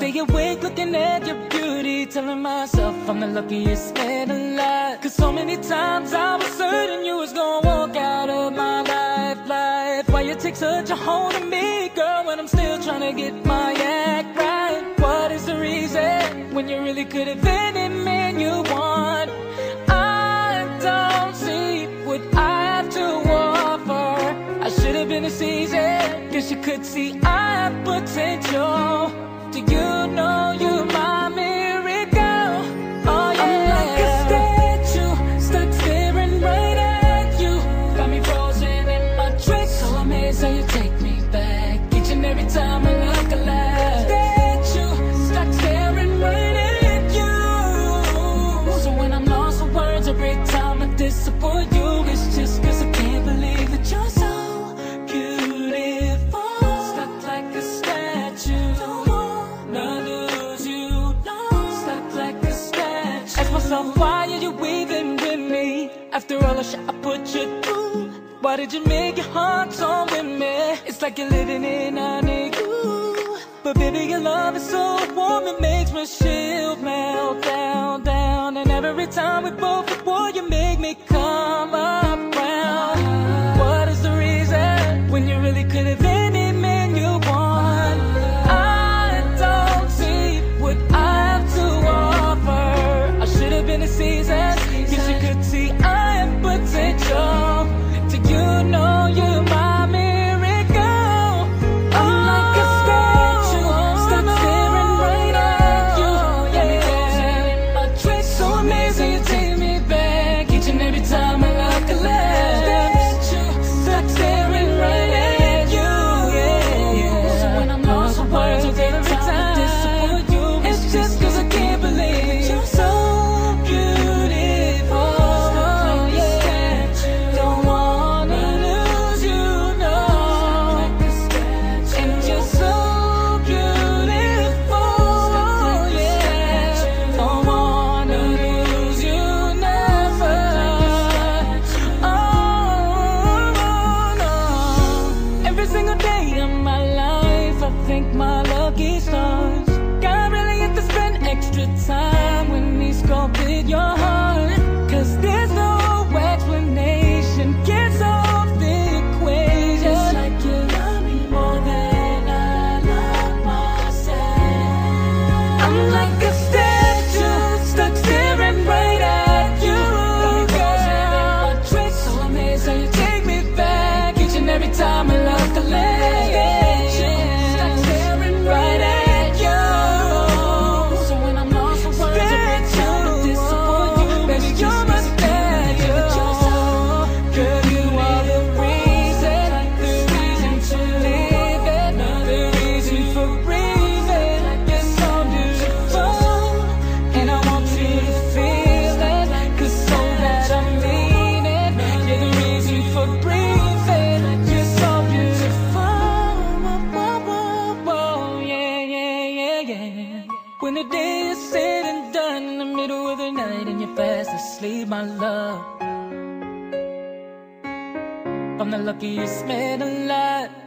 Stay awake looking at your beauty Telling myself I'm the luckiest man alive. Cause so many times I was certain you was gonna walk out of my life, life. Why you take such a hold of me, girl When I'm still trying to get my act right? What is the reason when you really could have been in man you want? I don't see what I have to offer. I should have been a season Guess you could see I have potential. myself, why are you weaving with me? After all the shit I put you through, why did you make your heart torn with me? It's like you're living in a igloo. But baby, your love is so warm, it makes my shield melt down, down. And every time we both are When the day is said and done in the middle of the night and you're fast asleep, my love. I'm the luckiest man alive.